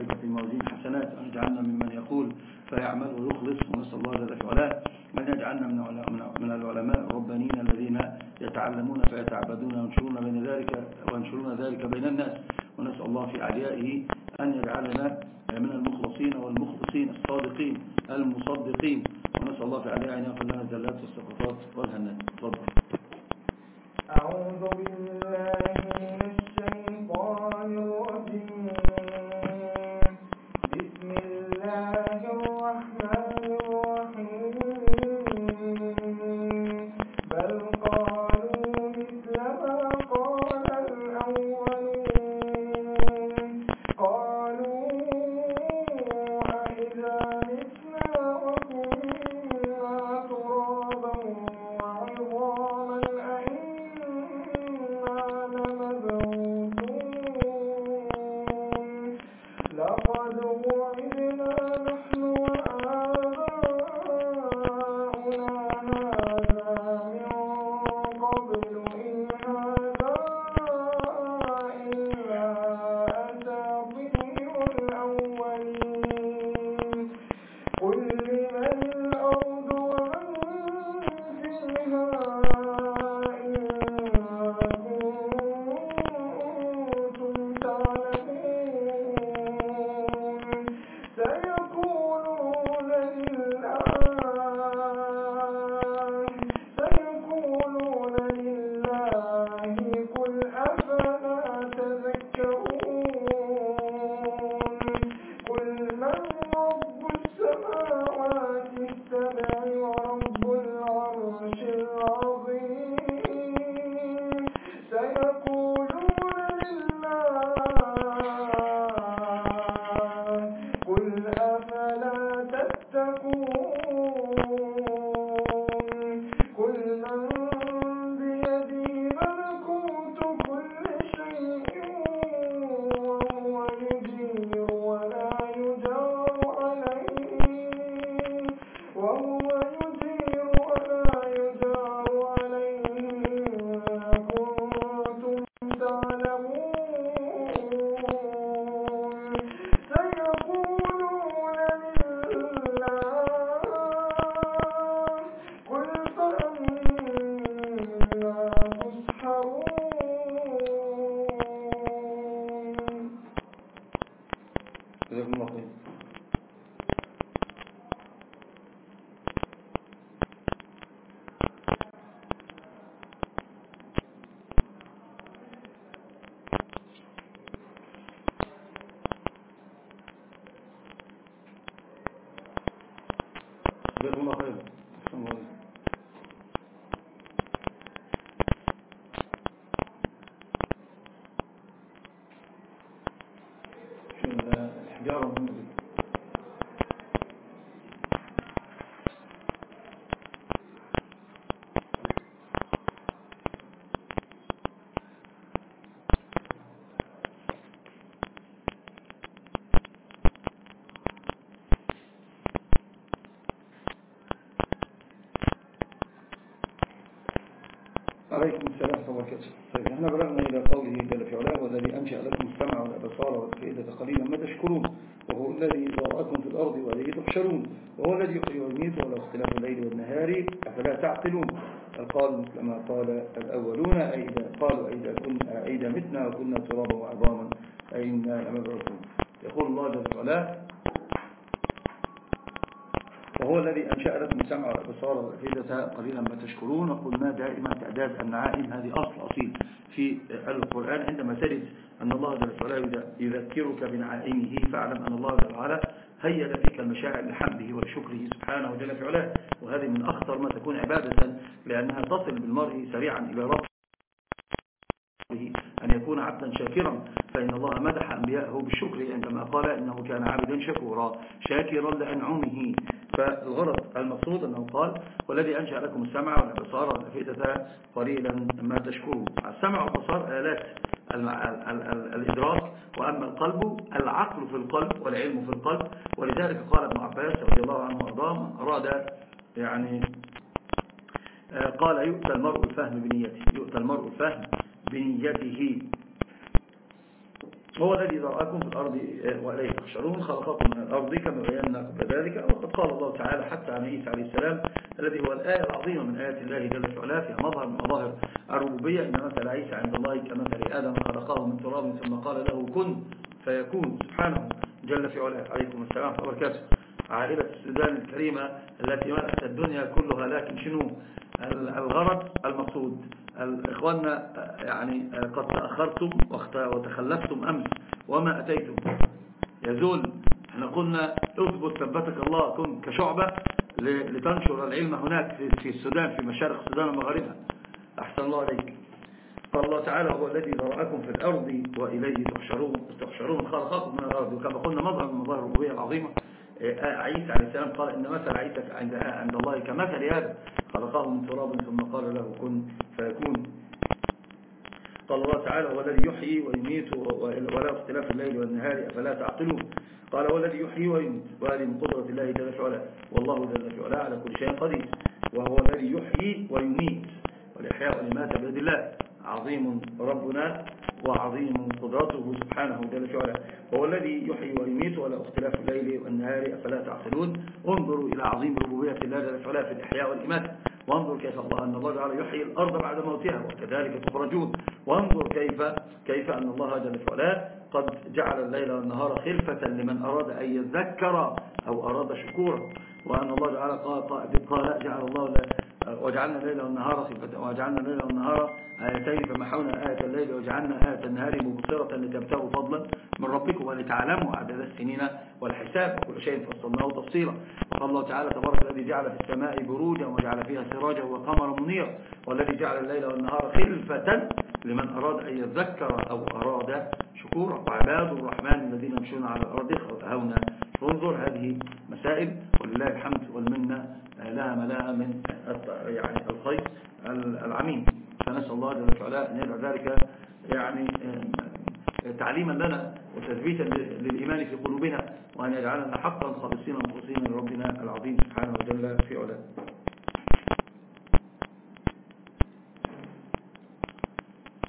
ذلك في موازين حسنات وأن يجعلنا ممن يقول فيعمل ويخلص ونسأل الله جل في علاه. أن يجعلنا من العلماء الربانيين الذين يتعلمون فيتعبدون وينشرون بين ذلك وينشرون ذلك بين الناس. ونسأل الله في أعليائه أن يجعلنا من المخلصين والمخلصين الصادقين المصدقين. ونسأل الله في أعليائه أن يغفر لنا الزلات والسقطات والهنات. تفضل. أعوذ بالله عليكم السلام ورحمة الله وبركاته طيب إحنا بلغنا إلى قوله جل في علاه والذي أنشأ لكم السمع والأبصار والأفئدة قليلا ما تشكرون وهو الذي ذرأكم في الأرض وإليه تحشرون وهو الذي يحيي ويميت وله اختلاف الليل والنهار أفلا تعقلون؟ قال مثل ما قال الأولون أي إذا قالوا أي إذا كنا أي إذا متنا وكنا ترابا وعظاما أي إنا لمبعوثون؟ يقول الله جل في علاه وهو الذي أنشأ لكم والأبصار والأفئدة قليلا ما تشكرون. وقلنا دائما تعداد النعائم هذه أصل أصيل في القرآن. عندما تجد أن الله جل وعلا يذكرك بنعائمه فاعلم أن الله جل وعلا هيأ فيك المشاعر لحمده ولشكره سبحانه وجل وهذه من أخطر ما تكون عبادة لأنها تصل بالمرء سريعا إلى رب أن يكون عبدا شاكرا فإن الله مدح أنبياءه بالشكر عندما قال إنه كان عبدا شكورا شاكرا لأنعمه. فالغرض المقصود أنه قال والذي أنشأ لكم السمع والأبصار والأفئدة قليلا ما تشكروا السمع والبصار آلات الإدراك وأما القلب العقل في القلب والعلم في القلب. ولذلك قال ابن عباس رضي الله عنه وأرضاه أراد يعني قال يؤتى المرء الفهم بنيته يؤتى المرء الفهم بنيته. هو الذي ذرأكم في الأرض آه، وإليه تحشرون خلقكم من الأرض كما بينا قبل ذلك. وقد قال الله تعالى حتى عن عيسى عليه السلام الذي هو الآية العظيمة من آيات الله جل وعلا فيها مظهر من مظاهر الربوبية إن مثل عيسى عند الله كمثل آدم خلقه من تراب ثم قال له كن فيكون. سبحانه جل في علاه. عليكم السلام وبركاته. عائلة السودان الكريمة التي ملأت الدنيا كلها لكن شنو؟ الغرض المقصود. إخواننا يعني قد تأخرتم وتخلفتم أمس وما أتيتم. يزول إحنا قلنا اثبت ثبتك الله كن كشعبة لتنشر العلم هناك في السودان في مشارق السودان ومغاربها. أحسن الله عليك. قال الله تعالى هو الذي ذرأكم في الأرض وإليه تحشرون تحشرون خلقكم من الأرض وكما قلنا مظهر من مظاهر الربوبية العظيمة. عيسى عليه السلام قال إن مثل عيسى عند عند الله كمثل آدم خلقه من تراب ثم قال له كن فيكون. قال الله تعالى هو الذي يحيي ويميت ولا اختلاف الليل والنهار أفلا تعقلون؟ قال هو الذي يحيي ويميت. وهذه من قدرة الله جل وعلا. والله جل وعلا على كل شيء قدير. وهو الذي يحيي ويميت. والإحياء والإماتة بيد الله. عظيم ربنا وعظيم قدرته سبحانه جل وعلا. وهو الذي يحيي ويميت ولا اختلاف الليل والنهار أفلا تعقلون؟ انظروا إلى عظيم ربوبية الله جل وعلا في الإحياء والإماتة وانظر كيف الله أن الله تعالى يحيي الأرض بعد موتها وكذلك تخرجون. وانظر كيف كيف أن الله جل وعلا قد جعل الليل والنهار خلفة لمن أراد أن يذكر أو أراد شكورا. وأن الله تعالى قال, قال جعل الله وجعلنا الليل والنهار وجعلنا الليل والنهار آيتين فمحونا آية الليل وجعلنا آية النهار مبصرة لتبتغوا فضلا من ربكم ولتعلموا عدد السنين والحساب وكل شيء فصلناه تفصيلا. وقال الله تعالى تبارك الذي جعل في السماء بروجا وجعل فيها سراجا وقمرا منيرا والذي جعل الليل والنهار خلفة لمن أراد أن يذكر أو أراد شكورا. وعباد الرحمن الذين يمشون على الأرض هونا انظر هذه مسائل ولله الحمد والمنة لها ملاء من يعني الخير العميم. فنسأل الله جل وعلا أن يجعل ذلك يعني تعليما لنا وتثبيتا للإيمان في قلوبنا وأن يجعلنا حقا خالصين مخلصين لربنا العظيم سبحانه وجل في علاه.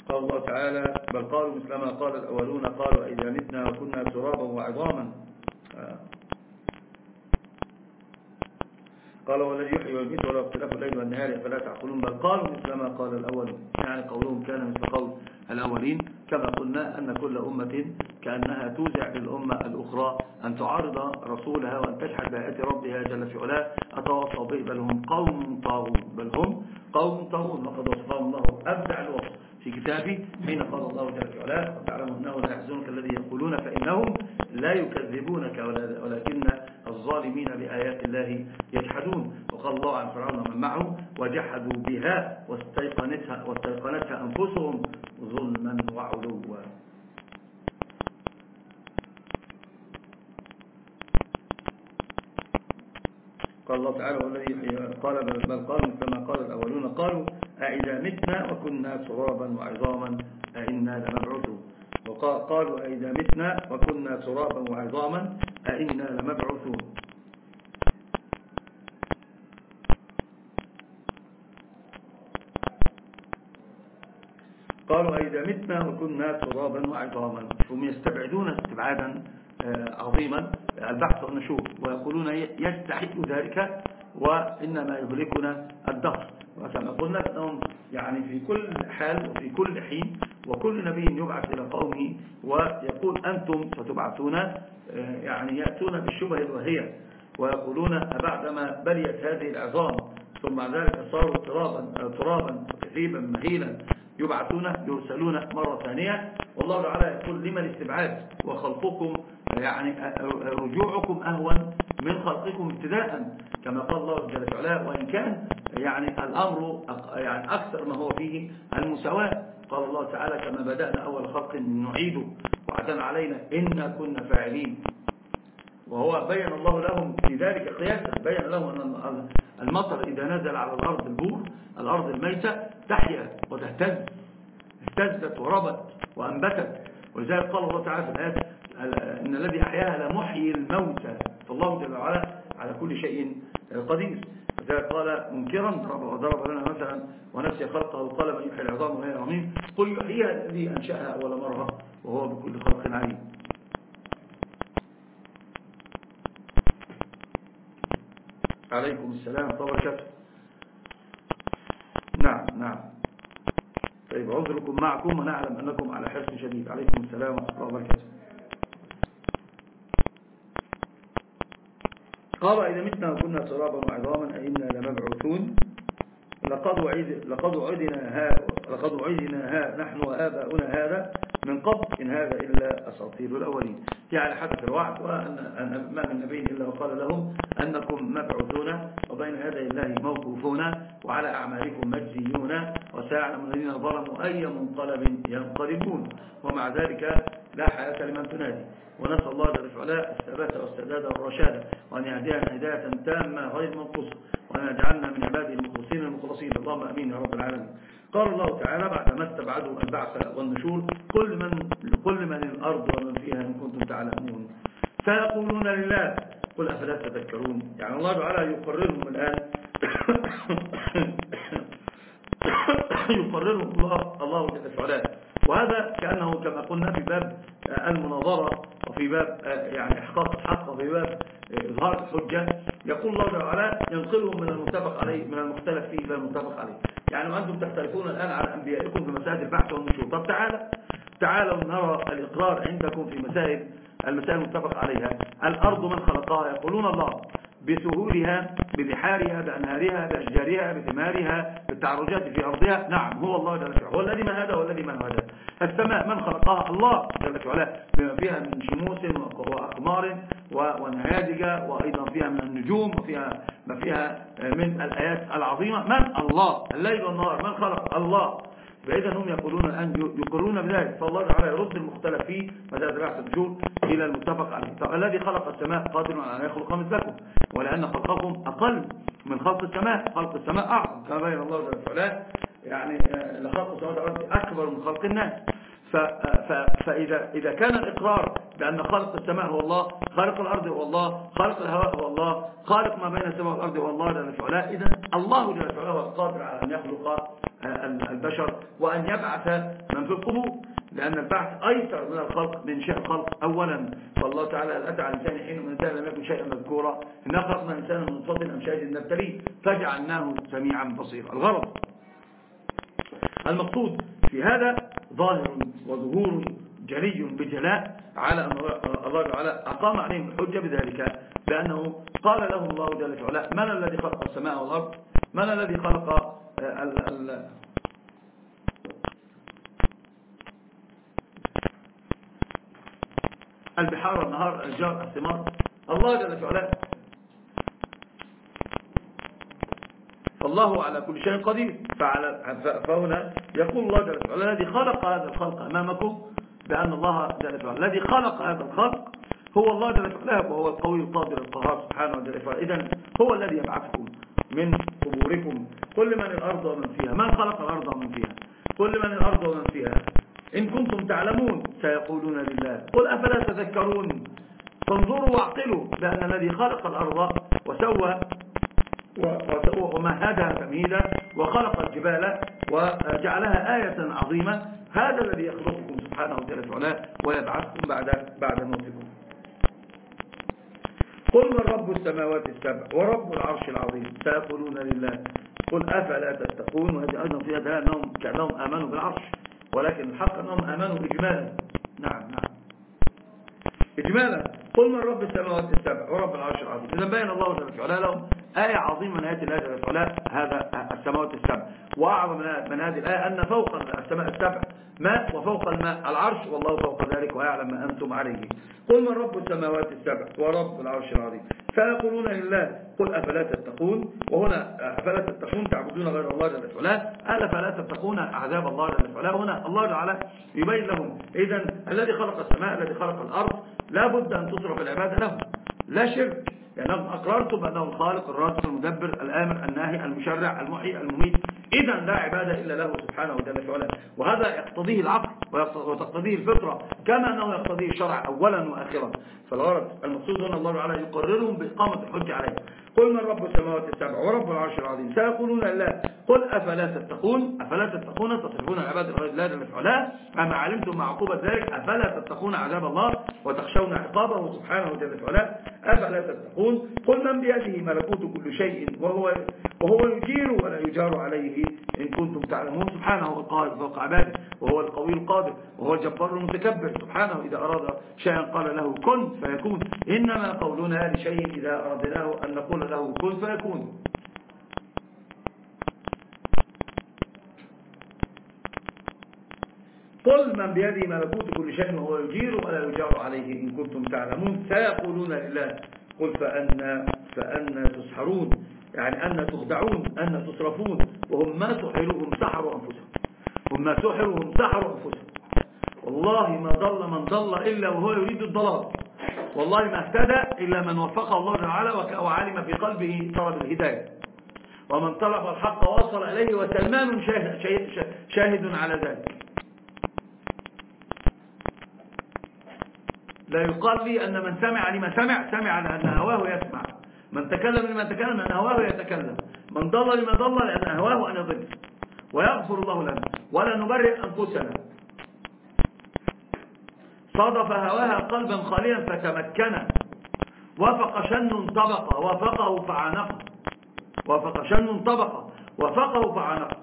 قال الله تعالى بل قالوا مثلما قال الأولون قالوا إذا متنا وكنا ترابا وعظاما. قال هو الذي يحيي ويميت ولا اختلاف الليل والنهار فلا تعقلون؟ بل قالوا مثل ما قال الأول. يعني قولهم كان مثل قول الأولين كما قلنا أن كل أمة كأنها توزع للأمة الأخرى. أن تعارض رسولها وأن تشحد بآيات ربها جل في علاه. أتواصى به؟ بل هم قوم طاغون بل هم قوم طاغون وقد وصفهم الله أبدع الوصف. في كتابه حين قال الله جل وعلا وتعلم أنه لا يحزنك الذي يقولون فإنهم لا يكذبونك ولكن الظالمين بآيات الله يجحدون. وقال الله عن فرعون ومن معه وجحدوا بها واستيقنتها, واستيقنتها أنفسهم ظلما وعلوا. قال الله تعالى والذي قال بل قالوا كما قال الأولون قالوا أئذا متنا وكنا ترابا وعظاما أئنا لمبعوثون. وقالوا أئذا متنا وكنا ترابا وعظاما أئنا لمبعوثون قالوا أئذا متنا وكنا ترابا وعظاما. هم يستبعدون استبعادا آه، عظيما. البحث والنشوف ويقولون يستحق ذلك وإنما يهلكنا الدهر. وكما قلنا أنهم يعني في كل حال وفي كل حين وكل نبي يبعث إلى قومه ويقول أنتم ستبعثون آه، يعني يأتون بالشبه الوهية ويقولون بعدما بليت هذه العظام ثم ذلك صاروا ترابا, ترابا كثيبا مهيلا يبعثون يرسلون مرة ثانية. والله تعالى يقول لما الاستبعاد؟ وخلقكم يعني رجوعكم أهون من خلقكم ابتداء كما قال الله جل وعلا وإن كان يعني الأمر يعني أكثر ما هو فيه المساواة. قال الله تعالى كما بدأنا أول خلق نعيده وعدنا علينا إنا كنا فاعلين. وهو بين الله لهم في ذلك قياسا. بين لهم أن المطر إذا نزل على الأرض البور الأرض الميتة تحيا وتهتز. اهتزت وربت وأنبتت. ولذلك قال الله تعالى في الآيات إن الذي أحياها لمحيي الموتى. فالله جل وعلا على كل شيء قدير. قال منكرا ضرب لنا مثلا ونسي خلقه وقال من يحيي العظام وهي رميم قل يحييها الذي أنشأها أول مرة وهو بكل خلق عليم. عليكم السلام وبركاته. نعم نعم. طيب عذركم معكم ونعلم أنكم على حرص شديد. عليكم السلام ورحمة الله وبركاته. قال إذا متنا وكنا ترابا وعظاما أئنا لمبعوثون. لقد وعد لقد وعدنا ها لقد وعدنا ها نحن وآباؤنا هذا من قبل إن هذا إلا أساطير الأولين. يعني حدث الوعد وأن ما من نبي إلا وقال لهم أنكم مبعوثون وبين يدي الله موقوفون وعلى أعمالكم مجزيون وسيعلم الذين ظلموا أي منقلب ينقلبون. ومع ذلك لا حياة لمن تنادي. ونسأل الله جل وعلا الثبات والسداد والرشاد. وأن يهدينا هداية تامة غير منقصة وأن يجعلنا من عباده المخلصين المخلصين. اللهم أمين يا رب العالمين. قال الله تعالى بعدما استبعدوا البعث والنشور كل من, كل من الأرض ومن فيها إن كنتم تعلمون. فيقولون لله قل أفلا تذكرون؟ يعني الله تعالى يقررهم الآن. يقررهم الله الله جل وعلا. وهذا كأنه كما قلنا في باب المناظرة وفي باب يعني إحقاق الحق وفي باب إظهار الحجة يقول الله تعالى ينقلهم من المتفق عليه من المختلف فيه إلى المتفق عليه. يعني وأنتم تختلفون الآن على أنبيائكم في مسائل البحث والنشور طب تعالى تعالوا نرى الإقرار عندكم في مسائل المسائل المتفق عليها. الأرض من خلقها؟ يقولون الله. بسهولها ببحارها بأنهارها بأشجارها بثمارها بالتعرجات في أرضها. نعم هو الله جل وعلا. هو الذي ما هذا والذي ما هذا. السماء من خلقها؟ الله جل وعلا. بما فيها من شموس وأقمار ونهادج وأيضا فيها من النجوم وفيها ما فيها من الآيات العظيمة. من؟ الله. الليل والنهار. من خلق؟ الله. فإذا هم يقولون الآن يقرون بذلك. فالله تعالى يرد المختلف فيه مدى بعث النشور إلى المتفق عليه. الذي خلق السماء قادر على أن يخلق مثلكم ولأن خلقكم أقل من خلق السماء. خلق السماء أعظم. كما بين الله جل وعلا يعني آه، لخلق السماء أكبر من خلق الناس. فإذا إذا كان الإقرار بأن خالق السماء هو الله خالق الأرض هو الله خالق الهواء هو الله خالق ما بين السماء والأرض هو الله. جل وعلا إذا الله جل وعلا هو القادر على أن يخلق البشر وأن يبعث من في القبور لأن البعث أيسر من الخلق من شيء الخلق أولا. فالله تعالى أتى على الإنسان حين من الإنسان لم يكن شيئا مذكورا. إنا خلقنا الإنسان من نطفة أمشاج نبتليه فجعلناه سميعا بصيرا. الغرض. المقصود في هذا ظاهر وظهور جلي بجلاء على الله تعالى أقام عليهم الحجة بذلك لأنه قال لهم الله جل وعلا من الذي خلق السماء والأرض؟ من الذي خلق البحار النهار الجار الثمار. الله جل وعلا فالله على كل شيء قدير. فعلى فهنا يقول الله جل وعلا الذي خلق هذا الخلق أمامكم بأن الله جل وعلا الذي خلق هذا الخلق هو الله جل وعلا وهو القوي القادر القهار سبحانه وتعالى. إذا هو الذي يبعثكم من قبوركم. كل من الأرض ومن فيها من خلق الأرض ومن فيها؟ كل من الأرض ومن فيها؟ إن كنتم تعلمون سيقولون لله. قل أفلا تذكرون؟ فانظروا واعقلوا بأن الذي خلق الأرض وسوى ومهدها تمهيدا وخلق الجبال وجعلها آية عظيمة. هذا الذي يخلقكم. سبحانه وتعالى ويبعثكم بعد بعد موتكم. قل من رب السماوات السبع ورب العرش العظيم سيقولون لله قل أفلا تتقون وهذه أيضا فيها دلاله أنهم كأنهم آمنوا بالعرش ولكن الحق أنهم آمنوا إجمالا. نعم نعم. إجمالا. قل من رب السماوات السبع ورب العرش العظيم. إذا بين الله جل وعلا لهم آية عظيمة من آيات الله جل جل هذا السماوات السبع. وأعظم من هذه الآية أن فوق السماء السبع ماء وفوق الماء العرش والله فوق ذلك ويعلم ما أنتم عليه. قل من رب السماوات السبع؟ ورب العرش العظيم. فيقولون لله قل أفلا تتقون؟ وهنا أفلا تتقون تعبدون غير الله جل وعلا؟ ألا فلا تتقون عذاب الله جل وعلا. هنا الله تعالى يبين لهم إذا الذي خلق السماء الذي خلق الأرض لا بد أن تصرف العبادة له لا شرك. يعني أقررت بأنه الخالق الرازق المدبر الآمر الناهي المشرع المحيي المميت إذا لا عبادة إلا له سبحانه وتعالى وعلا وهذا يقتضيه العقل وتقتضيه الفطرة كما أنه يقتضيه الشرع أولا وآخرا فالغرض المقصود هنا الله تعالى يقررهم بإقامة الحج عليه قل من رب السماوات السبع ورب العرش العظيم؟ سيقولون لا. قل أفلا تتقون؟ أفلا تتقون؟ تصرفون العباد غير الله جل وعلا أما علمتم مع عقوبة ذلك؟ أفلا تتقون عذاب الله وتخشون عقابه سبحانه وتعالى أفلا تتقون؟ قل من بيده ملكوت كل شيء وهو وهو يجير ولا يجار عليه إن كنتم تعلمون. سبحانه هو القاهر فوق عباده وهو القوي القادر وهو الجبار المتكبر. سبحانه إذا أراد شيئا قال له كن فيكون. إنما قولنا لشيء إذا أردناه أن نقول له كن فيكون. قل من بيده ملكوت كل شيء وهو يجير ولا يجار عليه إن كنتم تعلمون. سيقولون لله قل فأنا, فأنا تسحرون. يعني أن تخدعون أن تصرفون وهم ما سحروا هم سحروا أنفسهم. هم ما سحروا هم سحروا أنفسهم. والله ما ضل من ضل إلا وهو يريد الضلال. والله ما اهتدى إلا من وفقه الله تعالى وعلم في قلبه طلب الهداية. ومن طلب الحق وصل إليه وسلمان شاهد, شاهد على ذلك. لا يقال لي أن من سمع لما سمع سمع لأن هواه يسمع. من تكلم لما تكلم لأن هواه يتكلم. من ضل لما ضل لأن هواه أن يضل ويغفر الله لنا. ولا نبرئ أنفسنا. صادف هواها قلبا خاليا فتمكن. وفق شن طبقة وفقه فعانقه وفق شن طبقة وفقه فعانقه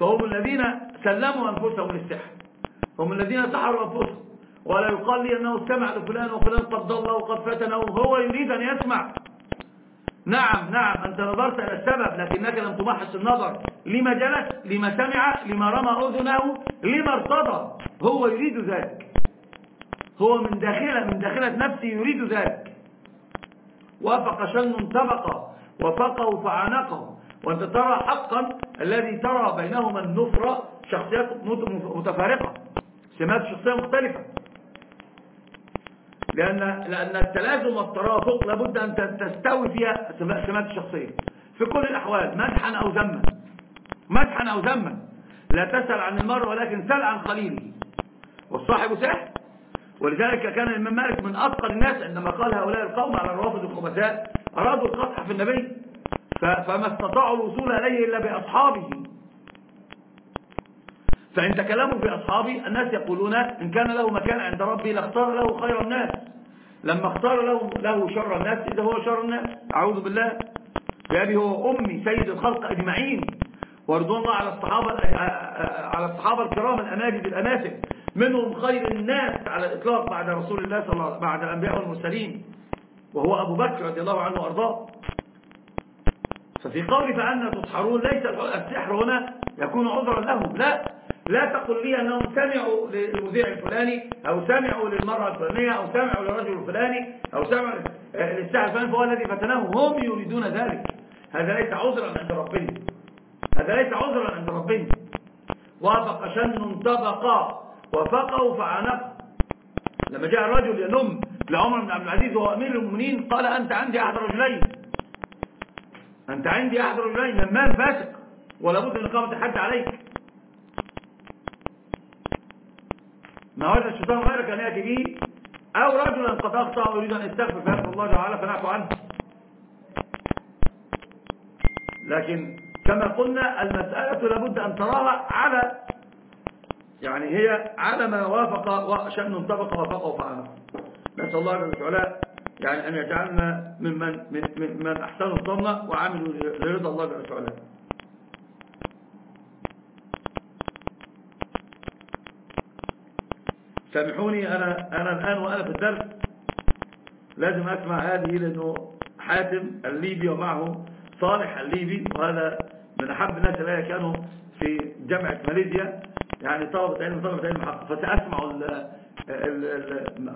فهم الذين سلموا أنفسهم للسحر. هم الذين سحروا أنفسهم. ولا يقال لي أنه استمع لفلان وفلان قد ضل وقد فتن هو يريد أن يسمع. نعم نعم أنت نظرت إلى السبب لكنك لم تمحص النظر. لما جلس لما سمع لما رمى أذنه لما ارتضى. هو يريد ذلك. هو من داخله من داخلة نفسه يريد ذلك. وافق شن طبقة وفقه فعانقه وأنت ترى حقا الذي ترى بينهما النفرة شخصيات متفارقة سمات شخصية مختلفة. لأن, لأن التلازم والترافق لابد أن تستوي فيها سمات الشخصية. في كل الأحوال مدحا أو ذما. مدحا أو ذما. لا تسأل عن المرء ولكن سأل عن خليله. والصاحب سحر. ولذلك كان الإمام مالك من أثقل الناس عندما قال هؤلاء القوم على الروافض الخبثاء أرادوا القطع في النبي فما استطاعوا الوصول إليه إلا بأصحابه. فإن تكلموا في أصحابي الناس يقولون إن كان له مكان عند ربي لاختار له خير الناس. لما اختار له, له شر الناس إذا هو شر الناس. أعوذ بالله. بأبي هو أمي سيد الخلق أجمعين. ورضوان الله على الصحابة على الصحابة الكرام الأماجد الأماسك منهم خير الناس على الإطلاق بعد رسول الله صلى الله بعد الأنبياء والمرسلين. وهو أبو بكر رضي الله عنه وأرضاه. ففي قول فأنا تسحرون ليس السحر هنا يكون عذرا لهم. لا. لا تقل لي أنهم سمعوا للمذيع الفلاني أو سمعوا للمرأة الفلانية أو سمعوا للرجل الفلاني أو سمعوا للساعة الفلاني فهو الذي فتناه هم يريدون ذلك. هذا ليس عذرا عند ربنا هذا ليس عذرا عند ربنا وافق شن طبقا وفقه فعنق لما جاء الرجل ينم لعمر بن عبد العزيز وهو أمير المؤمنين قال أنت عندي أحد رجلين. أنت عندي أحد رجلين نمان فاسق ولا بد من إقامة الحد عليك. ما وجد الشيطان غيرك أن يأتي به أو رجلا قد أخطأ ويريد أن يستغفر فيغفر الله تعالى فنعفو عنه. لكن كما قلنا المسألة لابد أن تراها على يعني هي على ما وافق وشأن انطبق وفقه فعله نسأل الله جل وعلا يعني أن يجعلنا ممن من من أحسنوا الظن وعملوا لرضا الله جل وعلا. سامحوني أنا أنا الآن وأنا في الدرس لازم أسمع هذه لأنه حاتم الليبي ومعه صالح الليبي وهذا من أحب الناس الذين كانوا في جامعة ماليزيا. يعني طلبة علم طلبة علم حق. فسأسمع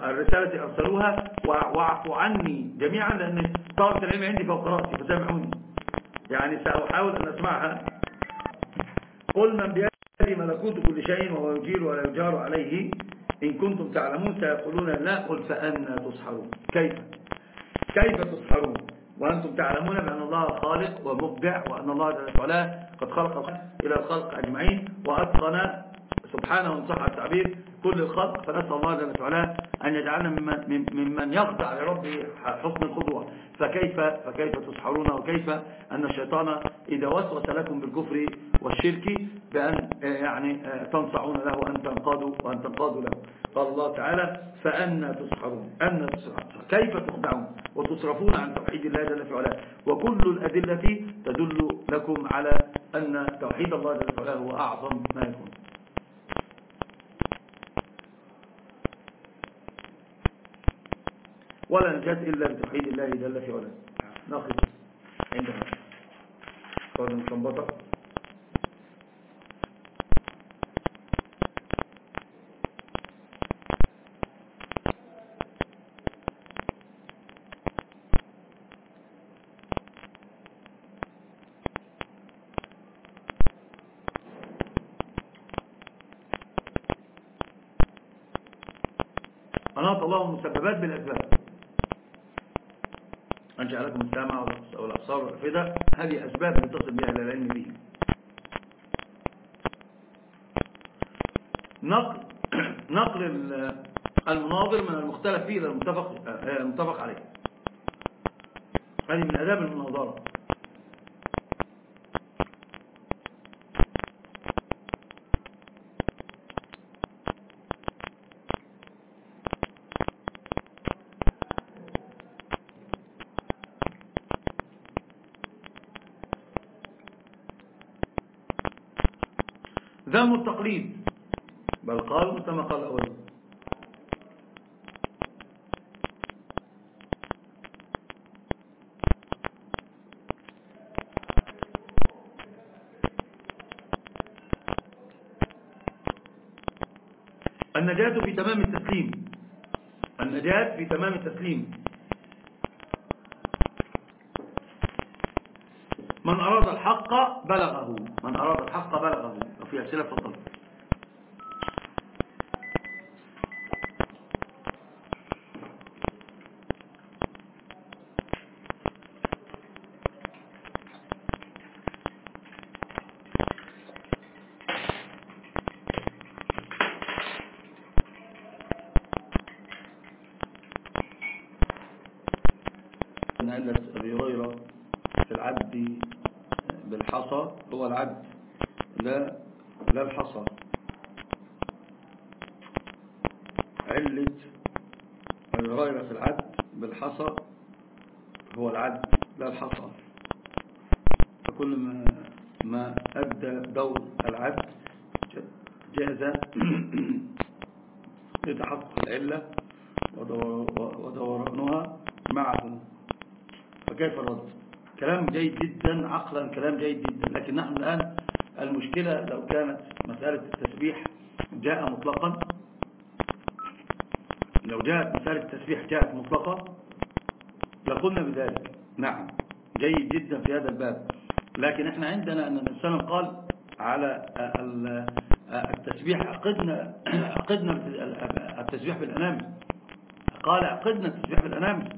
الرسالة التي أرسلوها واعفوا عني جميعا لأن طلبة العلم عندي فوق رأسي فسامحوني. يعني سأحاول أن أسمعها. قل من بيده ملكوت كل شيء وهو يجير ولا يجار عليه. إن كنتم تعلمون سيقولون لا قل فأنا تصحرون كيف؟ كيف تصحرون وأنتم تعلمون بأن الله خالق ومبدع وأن الله جل وعلا قد خلق إلى الخلق أجمعين وأتقن سبحانه صح التعبير كل الخلق فنسأل الله جل وعلا أن يجعلنا ممن, ممن يخضع لربه حسن الخضوع. فكيف فكيف تسحرون وكيف أن الشيطان إذا وسوس لكم بالكفر والشرك بأن يعني تنصعون له وأن تنقادوا وأن تنقادوا له. قال الله تعالى فأنا تسحرون أن تسحرون. كيف تخدعون وتصرفون عن توحيد الله جل وعلا؟ وكل الأدلة تدل لكم على أن توحيد الله جل وعلا هو أعظم ما يكون. ولا نجاة إلا بتوحيد الله جل في علاه. ناخذ عندها. قادم مستنبطة أناط الله المسببات بالأسباب. جعلكم السامع والأبصار والأفئدة. هذه أسباب يتصل بها العلم به. نقل نقل المناظر من المختلف فيه إلى المتفق, المتفق عليه. هذه من أداب المناظرة. ذم التقليد. بل قال كما قال الأول النجاة في تمام التسليم. النجاة في تمام التسليم. من أراد الحق بلغه. من أراد وفي أسئلة فضل عند أبي هريرة في العد بالحصى هو العد لا لا الحصى علة هريرة في العد بالحصى هو العد لا الحصى فكل ما ما أدى دور العد جاز لتحقق العلة ودورانها معه. فكيف الرد؟ كلام جيد جدا عقلا كلام جيد جدا. لو كانت مسألة التسبيح جاء مطلقا لو جاءت مسألة التسبيح جاءت مطلقة لقلنا بذلك. نعم جيد جدا في هذا الباب. لكن إحنا عندنا أن الإنسان قال على التسبيح عقدنا عقدنا التسبيح بالأنام قال عقدنا التسبيح بالأنام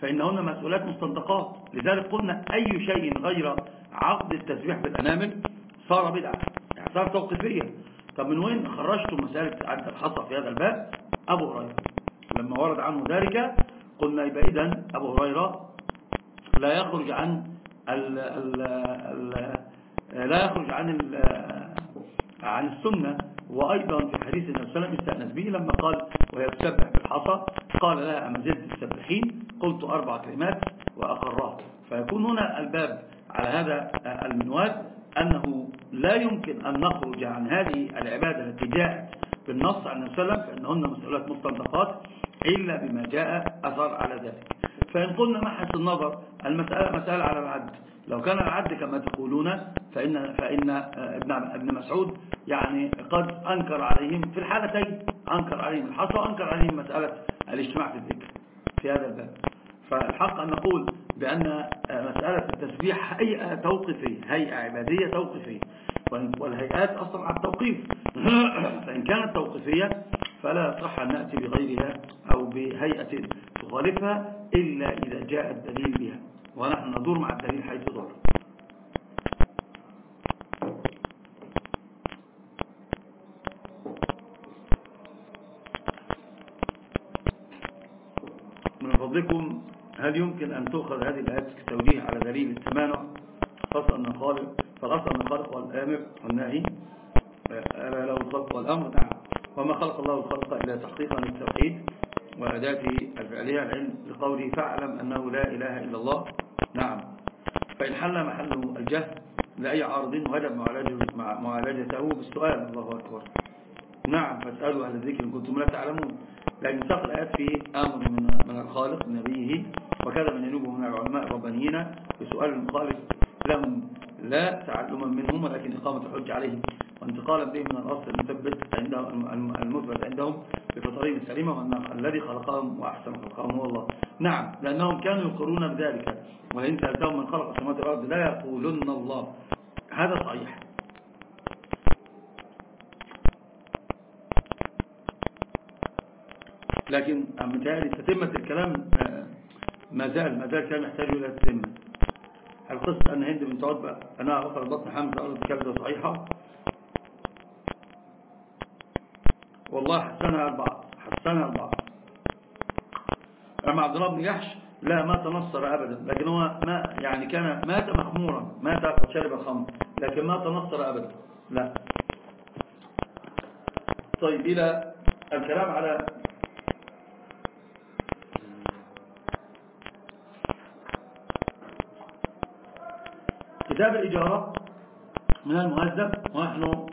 فإنهن مسؤولات مستنطقات. لذلك قلنا أي شيء غير عقد التسبيح بالأنامل صار بدعة. يعني صار توقيفية طب من وين خرجتم مسألة عد الحصى في هذا الباب؟ أبو هريرة. لما ورد عنه ذلك قلنا يبقى إذن أبو هريرة لا يخرج عن ال ال ال لا يخرج عن عن السنة. وأيضا في حديث النبي صلى الله عليه وسلم به لما قال وهي تسبح بالحصى قال لها أما زلت تسبحين قلت أربع كلمات وأقرها فيكون هنا الباب على هذا المنوال. أنه لا يمكن أن نخرج عن هذه العبادة التي جاءت عن صلى الله عليه وسلم فإنهن مسؤولات مستنطقات إلا بما جاء أثر على ذلك. فإن قلنا محس النظر المسألة مسألة على العد. لو كان العد كما تقولون فإن, فإن ابن, ابن مسعود يعني قد أنكر عليهم في الحالتين. أنكر عليهم الحصر وأنكر عليهم مسألة الاجتماع في الذكر في هذا الباب. فالحق أن نقول بأن مسألة التسبيح هيئة توقيفية هيئة عبادية توقيفية. والهيئات أصلا على التوقيف. فإن كانت توقيفية فلا صح أن نأتي بغيرها أو بهيئة تخالفها إلا إذا جاء الدليل بها. ونحن ندور مع الدليل حيث دار من فضلكم هل يمكن أن تؤخذ هذه الآيات كتوجيه على دليل التمانع خاصة أن خالق فخاصة أن خلق والآمر والنهي ألا له الخلق والأمر. نعم. وما خلق الله الخلق إلا تحقيقا للتوحيد وأداة الفعلية العلم لقوله فاعلم أنه لا إله إلا الله. نعم. فإن حل محله الجهل لأي عارض وجب معالجته بالسؤال. الله أكبر. نعم. فاسألوا أهل الذكر إن كنتم لا تعلمون. لكن ساق الآيات في أمر من الخالق نبيه وكذا من ينوبه من العلماء الربانيين بسؤال المخالف لهم لا تعلما منهم ولكن إقامة الحج عليهم وانتقالا بهم من الأصل المثبت عندهم المثبت عندهم بفطرين السليمة وأن الذي خلقهم وأحسن خلقهم هو الله نعم لأنهم كانوا يقرون بذلك. وإن سألتهم من خلق السماوات والأرض لا يقولن الله. هذا صحيح. لكن متهيألي تتمة الكلام آه، ما زال ما زال كان يحتاج إلى تتمة القصة أن هند بنت عتبة أنا أخرى بطن حمزة أرض كبدة صحيحة. والله حسنها البعض حسنها البعض أما عبد الله بن جحش لا ما تنصر أبدا لكن هو ما يعني كان مات مخمورا مات قد شرب الخمر لكن ما تنصر أبدا. لا. طيب إلى الكلام على كتاب الإجارة من المهذب ونحن